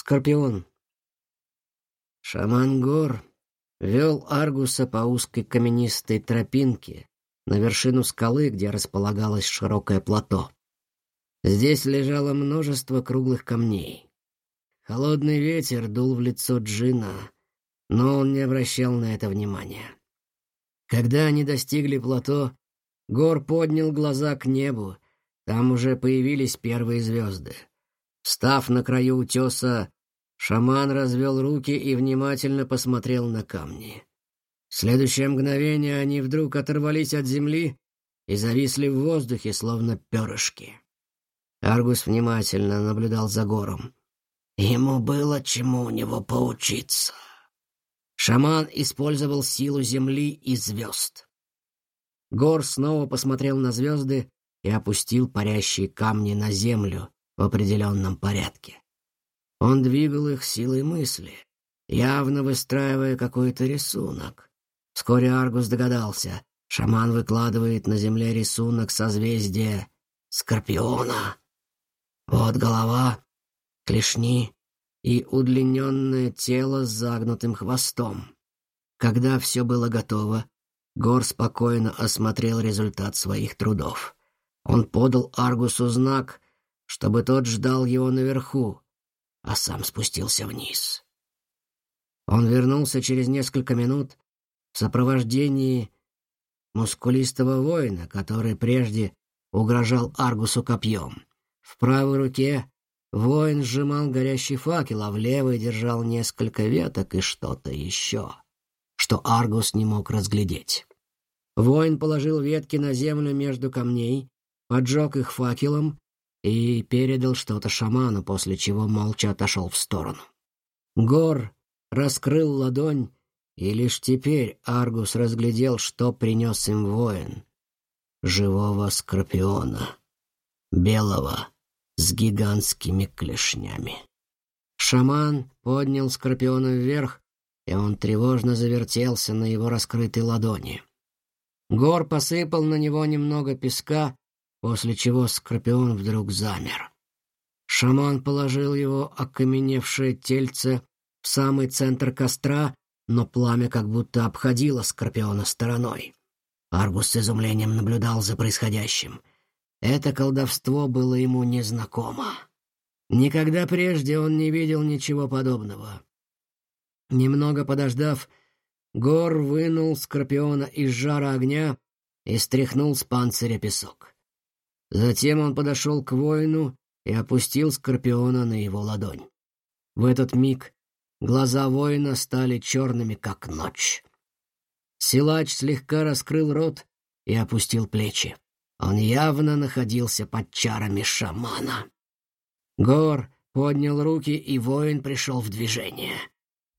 Скорпион. Шаман Гор вел Аргуса по узкой каменистой тропинке на вершину скалы, где располагалось широкое плато. Здесь лежало множество круглых камней. Холодный ветер дул в лицо Джина, но он не обращал на это внимания. Когда они достигли плато, Гор поднял глаза к небу, там уже появились первые звезды. Став на краю утеса, шаман развел руки и внимательно посмотрел на камни. В следующее мгновение они вдруг оторвались от земли и зависли в воздухе, словно перышки. Аргус внимательно наблюдал за гором. Ему было чему у него поучиться. Шаман использовал силу земли и звезд. Гор снова посмотрел на звезды и опустил парящие камни на землю, в определенном порядке. Он двигал их силой мысли, явно выстраивая какой-то рисунок. Вскоре Аргус догадался, шаман выкладывает на земле рисунок созвездия Скорпиона. Вот голова, клешни и удлиненное тело с загнутым хвостом. Когда все было готово, Гор спокойно осмотрел результат своих трудов. Он подал Аргусу знак — чтобы тот ждал его наверху, а сам спустился вниз. Он вернулся через несколько минут в сопровождении мускулистого воина, который прежде угрожал Аргусу копьем. В правой руке воин сжимал горящий факел, а в левой держал несколько веток и что-то еще, что Аргус не мог разглядеть. Воин положил ветки на землю между камней, поджег их факелом и передал что-то шаману, после чего молча отошел в сторону. Гор раскрыл ладонь, и лишь теперь Аргус разглядел, что принес им воин. Живого скорпиона, белого, с гигантскими клешнями. Шаман поднял скорпиона вверх, и он тревожно завертелся на его раскрытой ладони. Гор посыпал на него немного песка после чего Скорпион вдруг замер. Шаман положил его окаменевшее тельце в самый центр костра, но пламя как будто обходило Скорпиона стороной. Аргус с изумлением наблюдал за происходящим. Это колдовство было ему незнакомо. Никогда прежде он не видел ничего подобного. Немного подождав, Гор вынул Скорпиона из жара огня и стряхнул с панциря песок. Затем он подошел к воину и опустил скорпиона на его ладонь. В этот миг глаза воина стали черными, как ночь. Силач слегка раскрыл рот и опустил плечи. Он явно находился под чарами шамана. Гор поднял руки, и воин пришел в движение.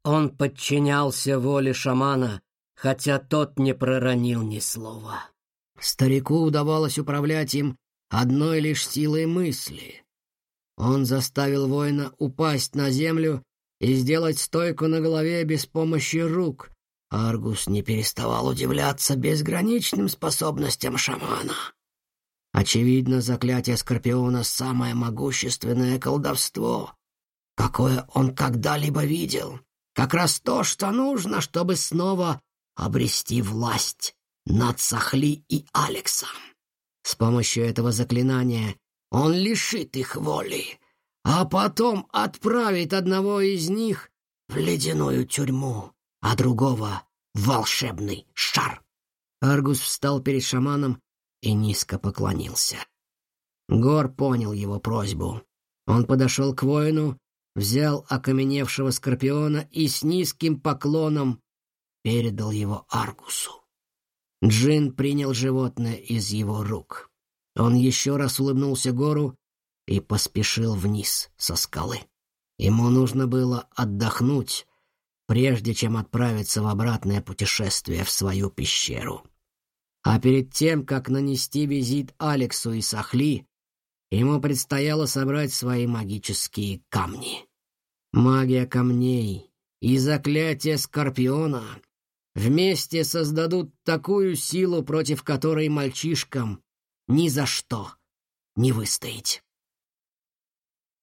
Он подчинялся воле шамана, хотя тот не проронил ни слова. Старику удавалось управлять им одной лишь силой мысли. Он заставил воина упасть на землю и сделать стойку на голове без помощи рук. Аргус не переставал удивляться безграничным способностям шамана. Очевидно, заклятие Скорпиона — самое могущественное колдовство, какое он когда-либо видел. Как раз то, что нужно, чтобы снова обрести власть над Сахли и Алексом. С помощью этого заклинания он лишит их воли, а потом отправит одного из них в ледяную тюрьму, а другого — в волшебный шар. Аргус встал перед шаманом и низко поклонился. Гор понял его просьбу. Он подошел к воину, взял окаменевшего скорпиона и с низким поклоном передал его Аргусу. Джин принял животное из его рук. Он еще раз улыбнулся гору и поспешил вниз со скалы. Ему нужно было отдохнуть, прежде чем отправиться в обратное путешествие в свою пещеру. А перед тем, как нанести визит Алексу и Сахли, ему предстояло собрать свои магические камни. Магия камней и заклятие Скорпиона вместе создадут такую силу, против которой мальчишкам ни за что не выстоять.